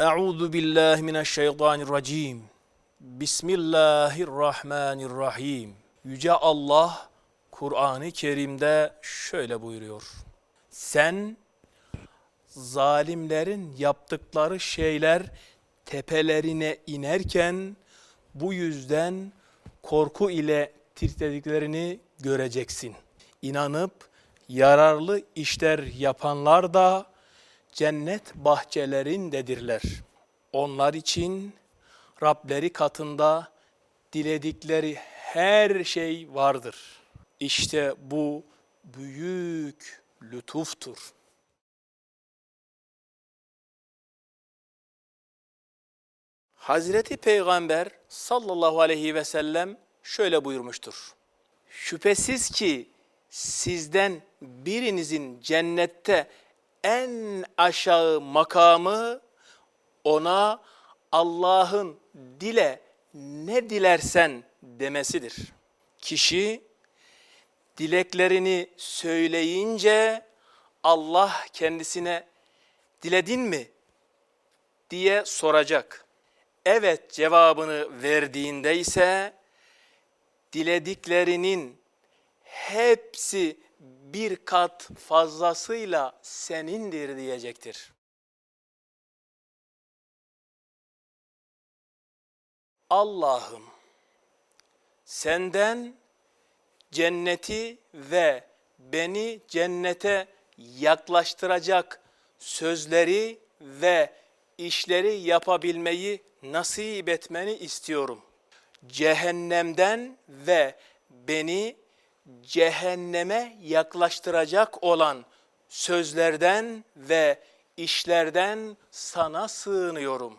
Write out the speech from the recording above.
Euzu billahi mineşşeytanirracim. Bismillahirrahmanirrahim. Yüce Allah Kur'an-ı Kerim'de şöyle buyuruyor. Sen zalimlerin yaptıkları şeyler tepelerine inerken bu yüzden korku ile titrediklerini göreceksin. İnanıp yararlı işler yapanlar da cennet bahçelerindedirler. Onlar için Rableri katında diledikleri her şey vardır. İşte bu büyük lütuftur. Hazreti Peygamber sallallahu aleyhi ve sellem şöyle buyurmuştur. Şüphesiz ki sizden birinizin cennette en aşağı makamı ona Allah'ın dile ne dilersen demesidir. Kişi dileklerini söyleyince Allah kendisine diledin mi diye soracak. Evet cevabını verdiğinde ise dilediklerinin hepsi bir kat fazlasıyla senindir diyecektir. Allah'ım senden cenneti ve beni cennete yaklaştıracak sözleri ve işleri yapabilmeyi nasip etmeni istiyorum. Cehennemden ve beni cehenneme yaklaştıracak olan sözlerden ve işlerden sana sığınıyorum.